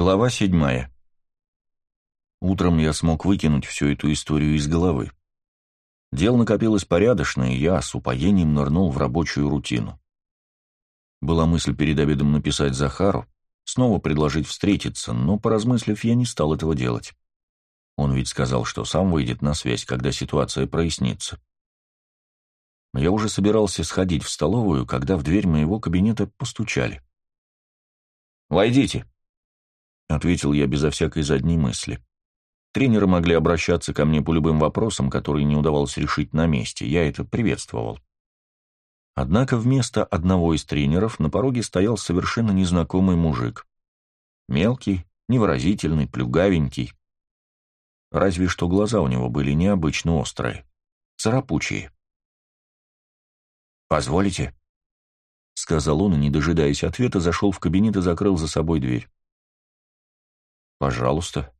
Глава седьмая. Утром я смог выкинуть всю эту историю из головы. Дел накопилось порядочно, и я с упоением нырнул в рабочую рутину. Была мысль перед обедом написать Захару, снова предложить встретиться, но, поразмыслив, я не стал этого делать. Он ведь сказал, что сам выйдет на связь, когда ситуация прояснится. Я уже собирался сходить в столовую, когда в дверь моего кабинета постучали. «Войдите», — ответил я безо всякой задней мысли. Тренеры могли обращаться ко мне по любым вопросам, которые не удавалось решить на месте, я это приветствовал. Однако вместо одного из тренеров на пороге стоял совершенно незнакомый мужик. Мелкий, невыразительный, плюгавенький. Разве что глаза у него были необычно острые, царапучие. «Позволите?» — сказал он, и, не дожидаясь ответа, зашел в кабинет и закрыл за собой дверь. «Пожалуйста».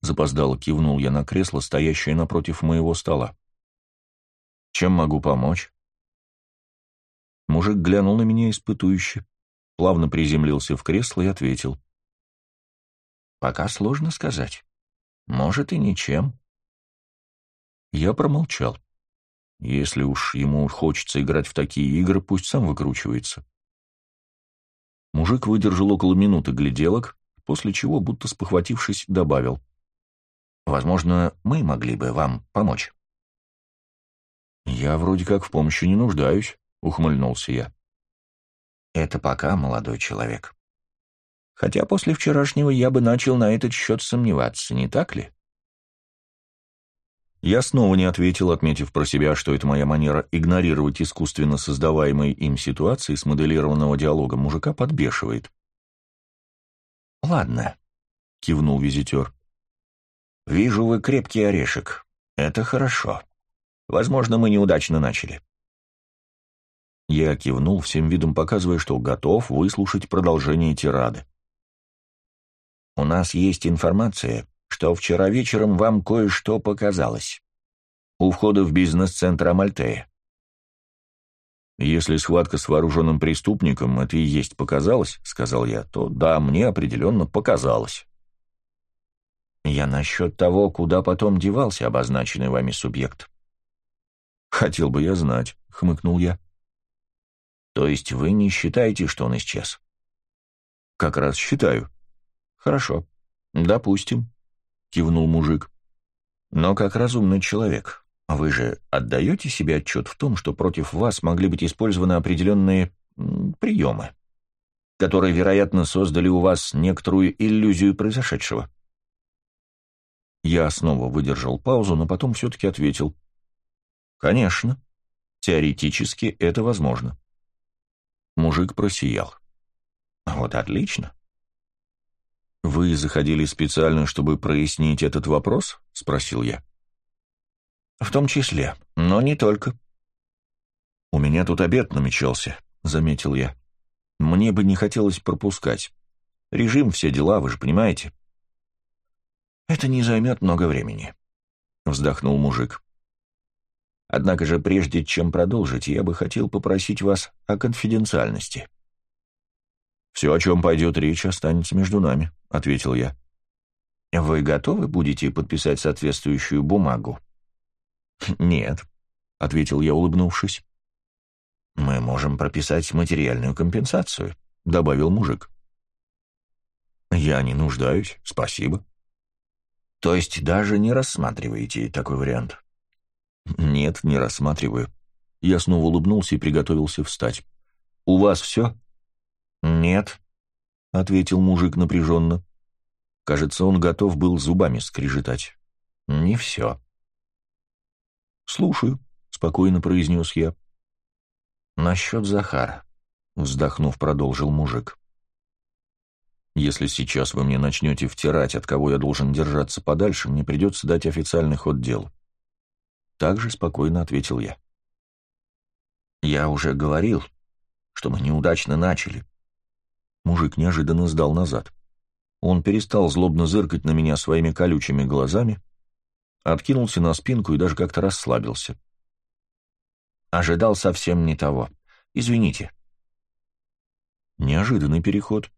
Запоздало кивнул я на кресло, стоящее напротив моего стола. «Чем могу помочь?» Мужик глянул на меня испытующе, плавно приземлился в кресло и ответил. «Пока сложно сказать. Может, и ничем». Я промолчал. Если уж ему хочется играть в такие игры, пусть сам выкручивается. Мужик выдержал около минуты гляделок, после чего, будто спохватившись, добавил. «Возможно, мы могли бы вам помочь». «Я вроде как в помощи не нуждаюсь», — ухмыльнулся я. «Это пока, молодой человек. Хотя после вчерашнего я бы начал на этот счет сомневаться, не так ли?» Я снова не ответил, отметив про себя, что это моя манера игнорировать искусственно создаваемые им ситуации с моделированного диалога мужика подбешивает. «Ладно», — кивнул визитер. «Вижу, вы крепкий орешек. Это хорошо. Возможно, мы неудачно начали». Я кивнул, всем видом показывая, что готов выслушать продолжение тирады. «У нас есть информация, что вчера вечером вам кое-что показалось. У входа в бизнес-центр Амальтея. «Если схватка с вооруженным преступником — это и есть показалось, — сказал я, — то да, мне определенно показалось». «Я насчет того, куда потом девался обозначенный вами субъект». «Хотел бы я знать», — хмыкнул я. «То есть вы не считаете, что он исчез?» «Как раз считаю». «Хорошо. Допустим», — кивнул мужик. «Но как разумный человек, вы же отдаете себе отчет в том, что против вас могли быть использованы определенные приемы, которые, вероятно, создали у вас некоторую иллюзию произошедшего? Я снова выдержал паузу, но потом все-таки ответил. Конечно, теоретически это возможно. Мужик просиял. Вот отлично. «Вы заходили специально, чтобы прояснить этот вопрос?» — спросил я. «В том числе, но не только». «У меня тут обед намечался», — заметил я. «Мне бы не хотелось пропускать. Режим, все дела, вы же понимаете». «Это не займет много времени», — вздохнул мужик. «Однако же, прежде чем продолжить, я бы хотел попросить вас о конфиденциальности». «Все, о чем пойдет речь, останется между нами», — ответил я. «Вы готовы будете подписать соответствующую бумагу?» «Нет», — ответил я, улыбнувшись. «Мы можем прописать материальную компенсацию», — добавил мужик. «Я не нуждаюсь, спасибо». «То есть даже не рассматриваете такой вариант?» «Нет, не рассматриваю». Я снова улыбнулся и приготовился встать. «У вас все?» «Нет», — ответил мужик напряженно. Кажется, он готов был зубами скрежетать. «Не все». «Слушаю», — спокойно произнес я. «Насчет Захара», — вздохнув, продолжил мужик. «Если сейчас вы мне начнете втирать, от кого я должен держаться подальше, мне придется дать официальный ход делу». Так же спокойно ответил я. «Я уже говорил, что мы неудачно начали». Мужик неожиданно сдал назад. Он перестал злобно зыркать на меня своими колючими глазами, откинулся на спинку и даже как-то расслабился. Ожидал совсем не того. Извините. Неожиданный переход.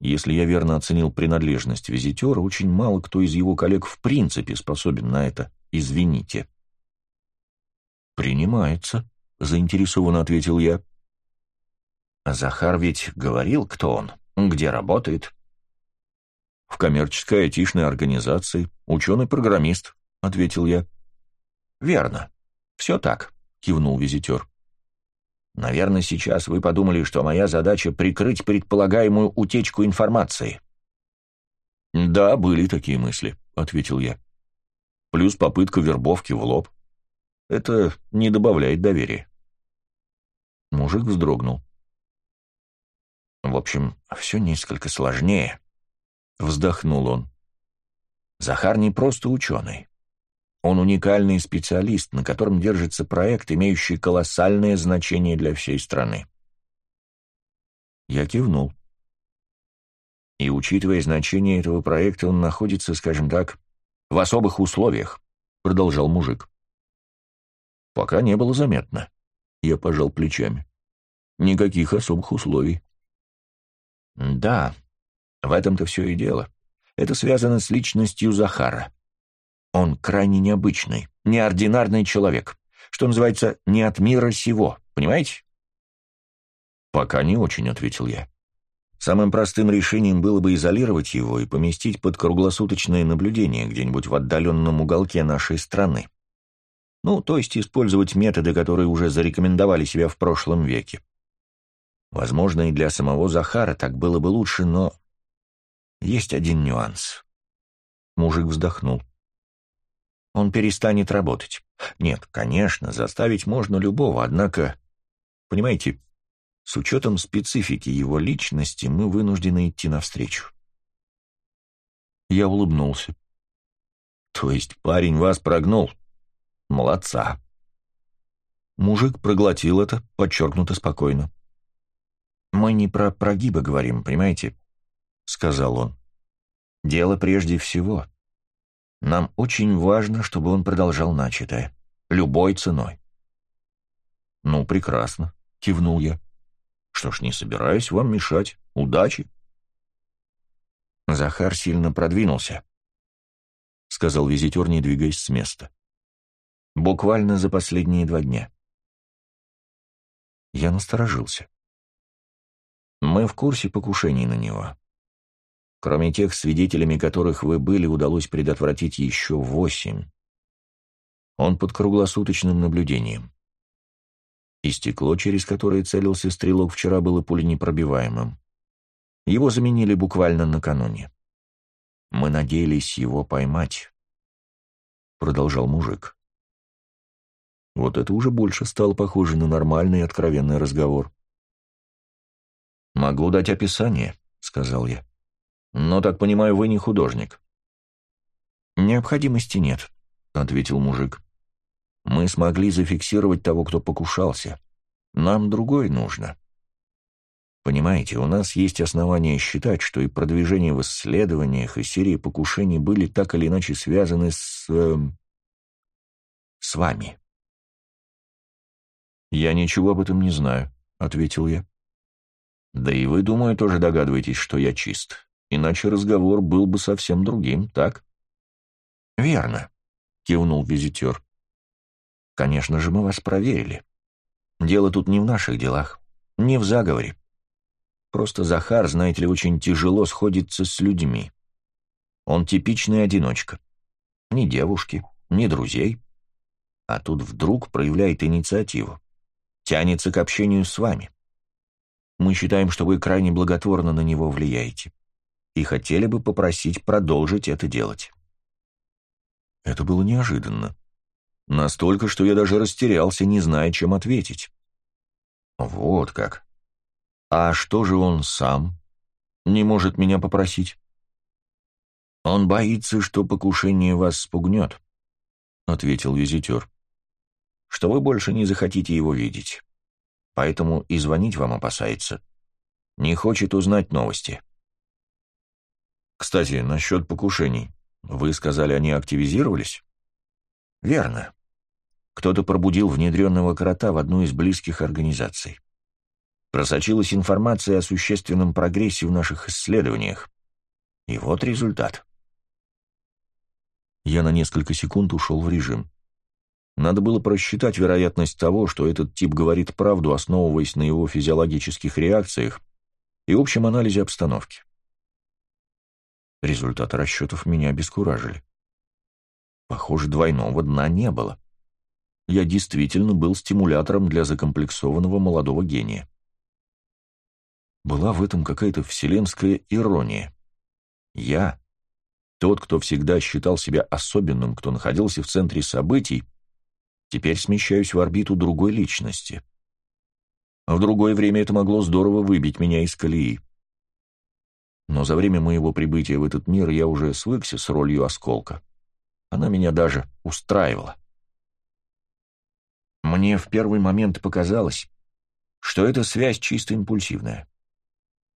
Если я верно оценил принадлежность визитера, очень мало кто из его коллег в принципе способен на это. Извините. «Принимается», — заинтересованно ответил я. «Захар ведь говорил, кто он, где работает?» «В коммерческой айтишной организации, ученый-программист», — ответил я. «Верно. Все так», — кивнул визитер. «Наверное, сейчас вы подумали, что моя задача — прикрыть предполагаемую утечку информации». «Да, были такие мысли», — ответил я. «Плюс попытка вербовки в лоб. Это не добавляет доверия». Мужик вздрогнул. «В общем, все несколько сложнее», — вздохнул он. «Захар не просто ученый. Он уникальный специалист, на котором держится проект, имеющий колоссальное значение для всей страны. Я кивнул. И учитывая значение этого проекта, он находится, скажем так, в особых условиях, продолжал мужик. Пока не было заметно. Я пожал плечами. Никаких особых условий. Да, в этом-то все и дело. Это связано с личностью Захара. Он крайне необычный, неординарный человек, что называется, не от мира сего, понимаете? «Пока не очень», — ответил я. «Самым простым решением было бы изолировать его и поместить под круглосуточное наблюдение где-нибудь в отдаленном уголке нашей страны. Ну, то есть использовать методы, которые уже зарекомендовали себя в прошлом веке. Возможно, и для самого Захара так было бы лучше, но есть один нюанс». Мужик вздохнул он перестанет работать. Нет, конечно, заставить можно любого, однако, понимаете, с учетом специфики его личности мы вынуждены идти навстречу. Я улыбнулся. То есть парень вас прогнул? Молодца. Мужик проглотил это, подчеркнуто спокойно. «Мы не про прогибы говорим, понимаете?» — сказал он. «Дело прежде всего нам очень важно, чтобы он продолжал начатое. Любой ценой. «Ну, прекрасно», — кивнул я. «Что ж, не собираюсь вам мешать. Удачи!» Захар сильно продвинулся, — сказал визитер, не двигаясь с места. Буквально за последние два дня. Я насторожился. Мы в курсе покушений на него. Кроме тех, свидетелями которых вы были, удалось предотвратить еще восемь. Он под круглосуточным наблюдением. И стекло, через которое целился стрелок, вчера было пуленепробиваемым. Его заменили буквально накануне. Мы надеялись его поймать. Продолжал мужик. Вот это уже больше стало похоже на нормальный откровенный разговор. «Могу дать описание», — сказал я. «Но, так понимаю, вы не художник». «Необходимости нет», — ответил мужик. «Мы смогли зафиксировать того, кто покушался. Нам другой нужно». Понимаете, у нас есть основания считать, что и продвижение в исследованиях, и серии покушений были так или иначе связаны с... Э, с вами. «Я ничего об этом не знаю», — ответил я. «Да и вы, думаю, тоже догадываетесь, что я чист иначе разговор был бы совсем другим, так? «Верно», — кивнул визитер. «Конечно же, мы вас проверили. Дело тут не в наших делах, не в заговоре. Просто Захар, знаете ли, очень тяжело сходится с людьми. Он типичный одиночка. Ни девушки, ни друзей. А тут вдруг проявляет инициативу. Тянется к общению с вами. Мы считаем, что вы крайне благотворно на него влияете и хотели бы попросить продолжить это делать. Это было неожиданно. Настолько, что я даже растерялся, не зная, чем ответить. Вот как. А что же он сам не может меня попросить? Он боится, что покушение вас спугнет, — ответил визитер. Что вы больше не захотите его видеть. Поэтому и звонить вам опасается. Не хочет узнать новости. — кстати, насчет покушений. Вы сказали, они активизировались? Верно. Кто-то пробудил внедренного крота в одну из близких организаций. Просочилась информация о существенном прогрессе в наших исследованиях. И вот результат. Я на несколько секунд ушел в режим. Надо было просчитать вероятность того, что этот тип говорит правду, основываясь на его физиологических реакциях и общем анализе обстановки. Результаты расчетов меня обескуражили. Похоже, двойного дна не было. Я действительно был стимулятором для закомплексованного молодого гения. Была в этом какая-то вселенская ирония. Я, тот, кто всегда считал себя особенным, кто находился в центре событий, теперь смещаюсь в орбиту другой личности. В другое время это могло здорово выбить меня из колеи. Но за время моего прибытия в этот мир я уже свыкся с ролью осколка. Она меня даже устраивала. Мне в первый момент показалось, что эта связь чисто импульсивная.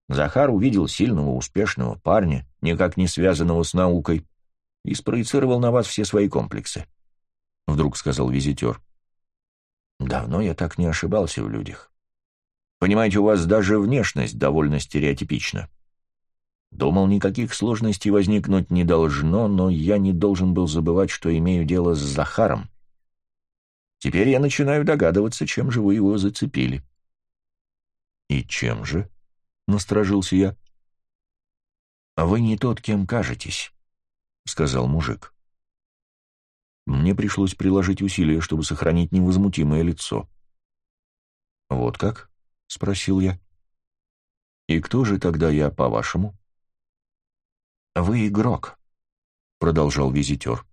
Захар увидел сильного, успешного парня, никак не связанного с наукой, и спроецировал на вас все свои комплексы. Вдруг сказал визитер. Давно я так не ошибался в людях. Понимаете, у вас даже внешность довольно стереотипична. Думал, никаких сложностей возникнуть не должно, но я не должен был забывать, что имею дело с Захаром. Теперь я начинаю догадываться, чем же вы его зацепили. «И чем же?» — насторожился я. «Вы не тот, кем кажетесь», — сказал мужик. Мне пришлось приложить усилия, чтобы сохранить невозмутимое лицо. «Вот как?» — спросил я. «И кто же тогда я, по-вашему?» «Вы игрок», — продолжал визитер.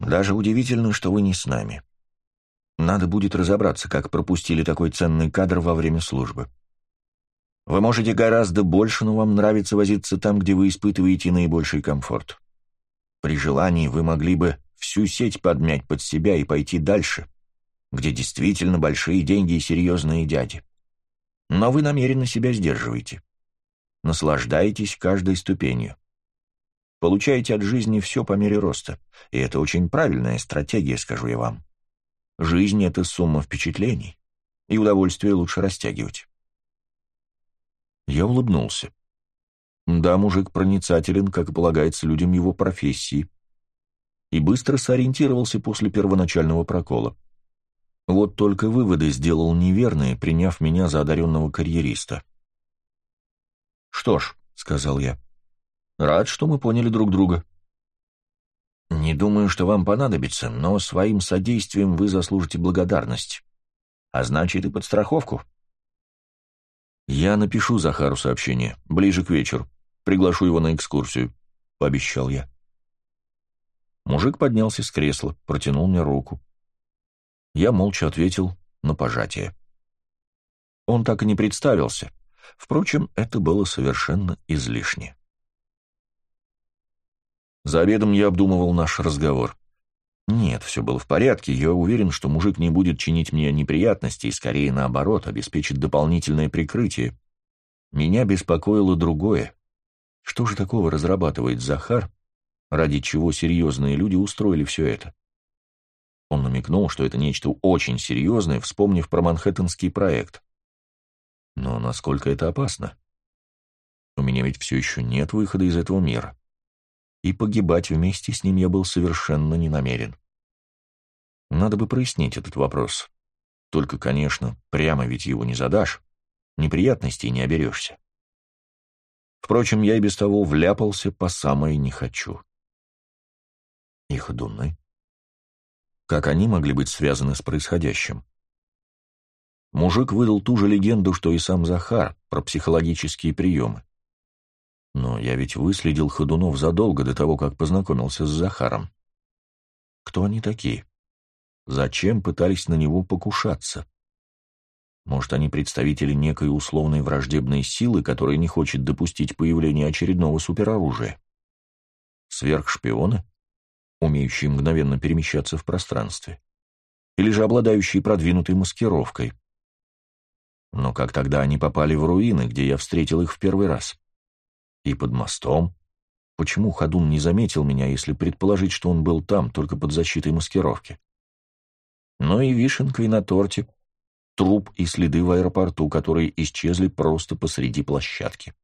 «Даже удивительно, что вы не с нами. Надо будет разобраться, как пропустили такой ценный кадр во время службы. Вы можете гораздо больше, но вам нравится возиться там, где вы испытываете наибольший комфорт. При желании вы могли бы всю сеть подмять под себя и пойти дальше, где действительно большие деньги и серьезные дяди. Но вы намеренно себя сдерживаете. Наслаждаетесь каждой ступенью. Получаете от жизни все по мере роста, и это очень правильная стратегия, скажу я вам. Жизнь — это сумма впечатлений, и удовольствие лучше растягивать. Я улыбнулся. Да, мужик проницателен, как и полагается людям его профессии. И быстро сориентировался после первоначального прокола. Вот только выводы сделал неверные, приняв меня за одаренного карьериста. «Что ж», — сказал я, — «рад, что мы поняли друг друга». «Не думаю, что вам понадобится, но своим содействием вы заслужите благодарность. А значит, и подстраховку». «Я напишу Захару сообщение. Ближе к вечеру. Приглашу его на экскурсию», — пообещал я. Мужик поднялся с кресла, протянул мне руку. Я молча ответил на пожатие. Он так и не представился. Впрочем, это было совершенно излишне. За обедом я обдумывал наш разговор. Нет, все было в порядке, я уверен, что мужик не будет чинить мне неприятностей, скорее наоборот, обеспечит дополнительное прикрытие. Меня беспокоило другое. Что же такого разрабатывает Захар, ради чего серьезные люди устроили все это? Он намекнул, что это нечто очень серьезное, вспомнив про Манхэттенский проект. Но насколько это опасно? У меня ведь все еще нет выхода из этого мира и погибать вместе с ним я был совершенно не намерен. Надо бы прояснить этот вопрос. Только, конечно, прямо ведь его не задашь, неприятностей не оберешься. Впрочем, я и без того вляпался по самое не хочу. И ходуны. Как они могли быть связаны с происходящим? Мужик выдал ту же легенду, что и сам Захар, про психологические приемы. Но я ведь выследил ходунов задолго до того, как познакомился с Захаром. Кто они такие? Зачем пытались на него покушаться? Может, они представители некой условной враждебной силы, которая не хочет допустить появления очередного супероружия? Сверхшпионы, умеющие мгновенно перемещаться в пространстве? Или же обладающие продвинутой маскировкой? Но как тогда они попали в руины, где я встретил их в первый раз? И под мостом. Почему Ходун не заметил меня, если предположить, что он был там, только под защитой маскировки? Ну и вишенкой на торте. труп и следы в аэропорту, которые исчезли просто посреди площадки.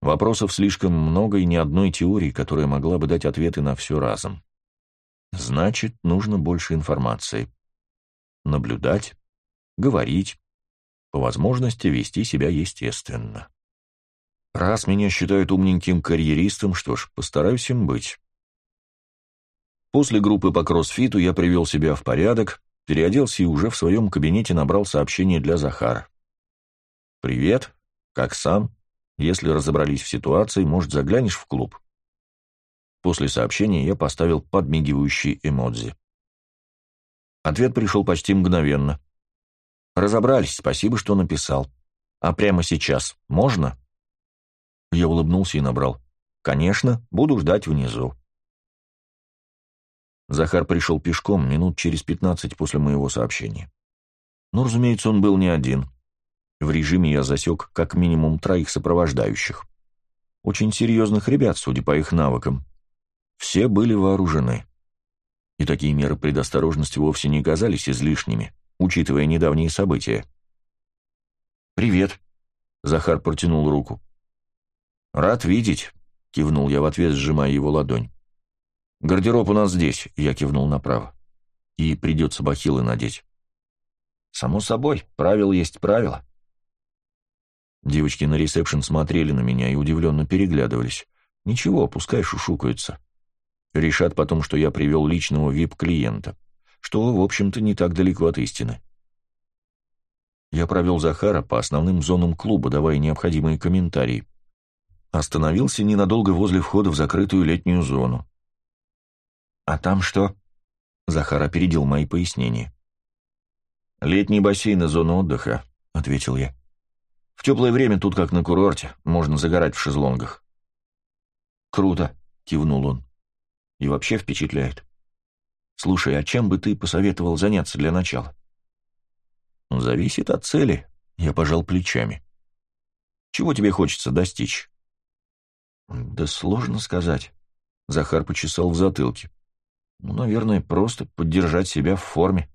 Вопросов слишком много и ни одной теории, которая могла бы дать ответы на все разом. Значит, нужно больше информации. Наблюдать, говорить, по возможности вести себя естественно. Раз меня считают умненьким карьеристом, что ж, постараюсь им быть. После группы по кроссфиту я привел себя в порядок, переоделся и уже в своем кабинете набрал сообщение для Захара. «Привет. Как сам? Если разобрались в ситуации, может, заглянешь в клуб?» После сообщения я поставил подмигивающий эмодзи. Ответ пришел почти мгновенно. Разобрались, спасибо, что написал. А прямо сейчас можно? Я улыбнулся и набрал. Конечно, буду ждать внизу. Захар пришел пешком минут через пятнадцать после моего сообщения. Но, разумеется, он был не один. В режиме я засек как минимум троих сопровождающих. Очень серьезных ребят, судя по их навыкам. Все были вооружены. И такие меры предосторожности вовсе не казались излишними учитывая недавние события. «Привет», — Захар протянул руку. «Рад видеть», — кивнул я в ответ, сжимая его ладонь. «Гардероб у нас здесь», — я кивнул направо. «И придется бахилы надеть». «Само собой, правил есть правило». Девочки на ресепшн смотрели на меня и удивленно переглядывались. «Ничего, пускай шушукаются». Решат потом, что я привел личного вип-клиента что, в общем-то, не так далеко от истины. Я провел Захара по основным зонам клуба, давая необходимые комментарии. Остановился ненадолго возле входа в закрытую летнюю зону. «А там что?» Захар опередил мои пояснения. «Летний бассейн и зона отдыха», — ответил я. «В теплое время тут как на курорте, можно загорать в шезлонгах». «Круто», — кивнул он. «И вообще впечатляет. Слушай, а чем бы ты посоветовал заняться для начала? Зависит от цели, я пожал плечами. Чего тебе хочется достичь? Да сложно сказать. Захар почесал в затылке. Ну, наверное, просто поддержать себя в форме.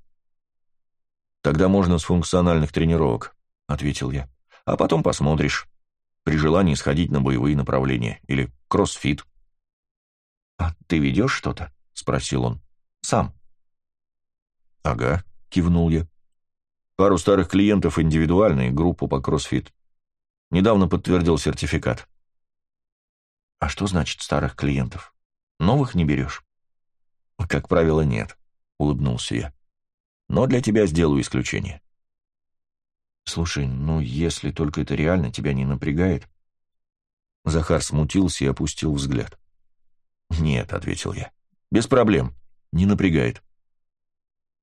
Тогда можно с функциональных тренировок, ответил я. А потом посмотришь. При желании сходить на боевые направления или кроссфит. А ты ведешь что-то? спросил он. Сам. Ага, кивнул я. Пару старых клиентов индивидуально и группу по кроссфит. Недавно подтвердил сертификат. А что значит старых клиентов? Новых не берешь? Как правило, нет, улыбнулся я. Но для тебя сделаю исключение. Слушай, ну если только это реально тебя не напрягает. Захар смутился и опустил взгляд. «Нет», — ответил я, — «без проблем. Не напрягает.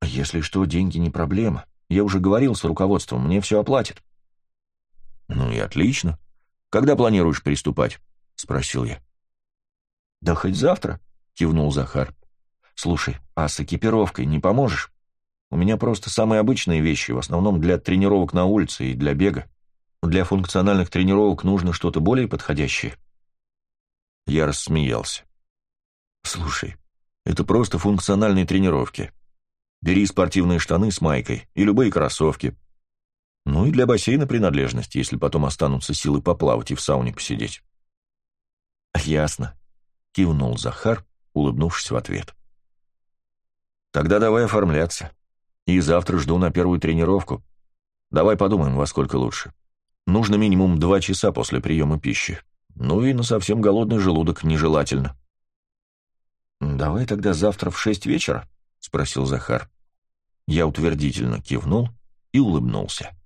Если что, деньги не проблема. Я уже говорил с руководством, мне все оплатят. Ну и отлично. Когда планируешь приступать? Спросил я. Да хоть завтра, кивнул Захар. Слушай, а с экипировкой не поможешь? У меня просто самые обычные вещи, в основном для тренировок на улице и для бега. Для функциональных тренировок нужно что-то более подходящее. Я рассмеялся. Слушай, это просто функциональные тренировки. Бери спортивные штаны с майкой и любые кроссовки. Ну и для бассейна принадлежность, если потом останутся силы поплавать и в сауне посидеть. «Ясно», — кивнул Захар, улыбнувшись в ответ. «Тогда давай оформляться. И завтра жду на первую тренировку. Давай подумаем, во сколько лучше. Нужно минимум два часа после приема пищи. Ну и на совсем голодный желудок нежелательно». «Давай тогда завтра в шесть вечера?» — спросил Захар. Я утвердительно кивнул и улыбнулся.